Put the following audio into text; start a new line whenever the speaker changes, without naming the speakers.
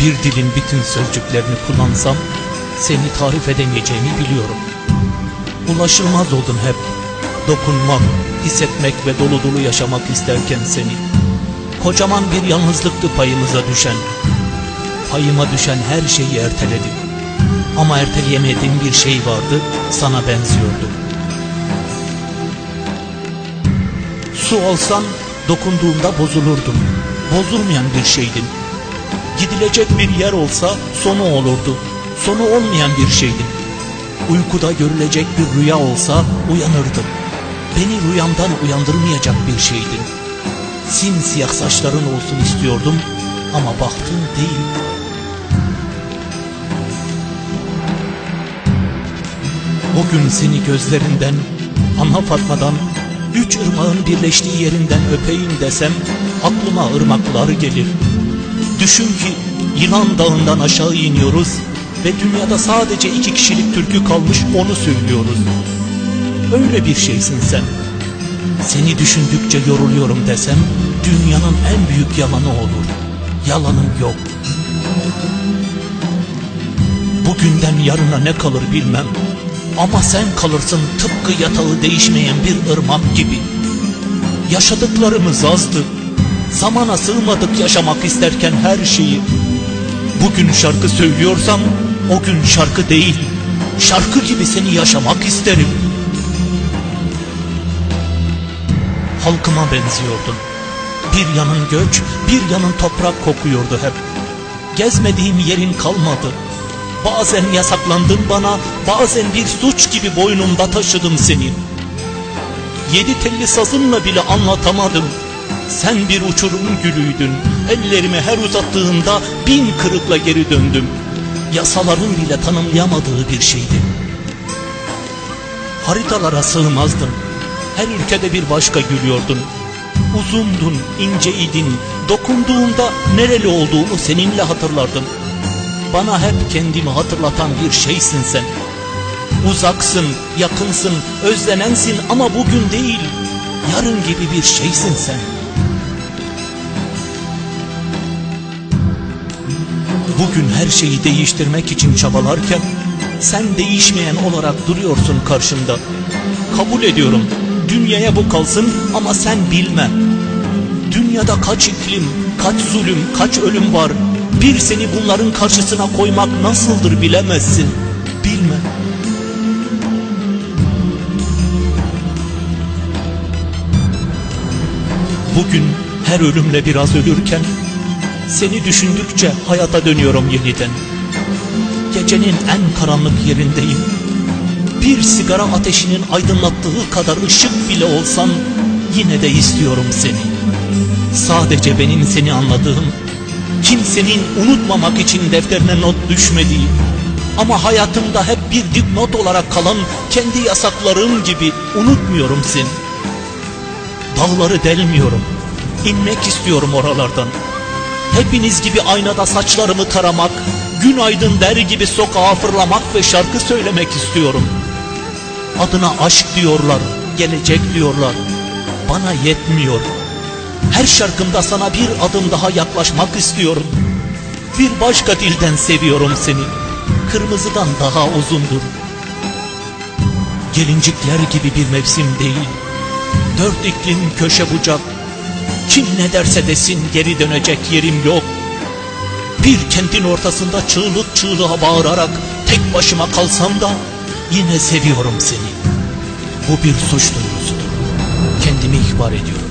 Bir dilin bütün sözcüklerini kullansam seni tarif edemeyeceğimi biliyorum. Ulaşılmaz oldun hep. Dokunmak, hissetmek ve dolu dolu yaşamak isterken seni. Kocaman bir yalnızlıktı payımıza düşen. Payıma düşen her şeyi erteledim. Ama erteleyemediğim bir şey vardı, sana benziyordu. Su olsan dokunduğumda bozulurdum. Bozulmayan bir şeydin. Gidilecek bir yer olsa sonu olurdu. Sonu olmayan bir şeydin. Uykuda görülecek bir rüya olsa uyanırdım. Beni rüyamdan uyandırmayacak bir şeydin. Simsiyah saçların olsun istiyordum ama baktın değil. O gün seni gözlerinden, ana Fatma'dan, üç ırmağın birleştiği yerinden öpeyim desem aklıma ırmaklar gelir. Düşün ki Yılan Dağı'ndan aşağı iniyoruz ve dünyada sadece iki kişilik türkü kalmış onu söylüyoruz. Öyle bir şeysin sen. Seni düşündükçe yoruluyorum desem dünyanın en büyük yalanı olur. Yalanım yok. Bugünden yarına ne kalır bilmem. Ama sen kalırsın tıpkı yatağı değişmeyen bir ırmak gibi. Yaşadıklarımız azdı. Zamana sığmadık yaşamak isterken her şeyi. Bugün şarkı söylüyorsam o gün şarkı değil. Şarkı gibi seni yaşamak isterim. Halkıma benziyordun. Bir yanın göç, bir yanın toprak kokuyordu hep. Gezmediğim yerin kalmadı. Bazen yasaklandın bana, bazen bir suç gibi boynumda taşıdım seni. Yedi telli sazınla bile anlatamadım. Sen bir uçurum gülüydün. Ellerimi her uzattığımda bin kırıkla geri döndüm. Yasaların bile tanımlayamadığı bir şeydi. Haritalara sığmazdın. Her ülkede bir başka gülüyordun. Uzundun, inceydin. Dokunduğunda nereli olduğunu seninle hatırlardım. Bana hep kendimi hatırlatan bir şeysin sen. Uzaksın, yakınsın, özlenensin ama bugün değil, yarın gibi bir şeysin sen. Bugün her şeyi değiştirmek için çabalarken, sen değişmeyen olarak duruyorsun karşımda. Kabul ediyorum, dünyaya bu kalsın ama sen bilme. Dünyada kaç iklim, kaç zulüm, kaç ölüm var. Bir seni bunların karşısına koymak nasıldır bilemezsin. Bilme. Bugün her ölümle biraz ölürken seni düşündükçe hayata dönüyorum yeniden. Gecenin en karanlık yerindeyim. Bir sigara ateşinin aydınlattığı kadar ışık bile olsan yine de istiyorum seni. Sadece benim seni anladığım, kimsenin unutmamak için defterine not düşmediği ama hayatımda hep bir dipnot olarak kalan kendi yasaklarım gibi unutmuyorum seni. Dağları delmiyorum, inmek istiyorum oralardan. Hepiniz gibi aynada saçlarımı taramak, günaydın der gibi sokağa fırlamak ve şarkı söylemek istiyorum. Adına aşk diyorlar, gelecek diyorlar. Bana yetmiyor. Her şarkımda sana bir adım daha yaklaşmak istiyorum. Bir başka dilden seviyorum seni. Kırmızıdan daha uzundur. Gelincikler gibi bir mevsim değil. Dört iklim köşe bucak. Kim ne derse desin geri dönecek yerim yok. Bir kentin ortasında çığlık çığlığa bağırarak tek başıma kalsam da yine seviyorum seni. Bu bir suç duygusudur. Kendimi ihbar ediyorum.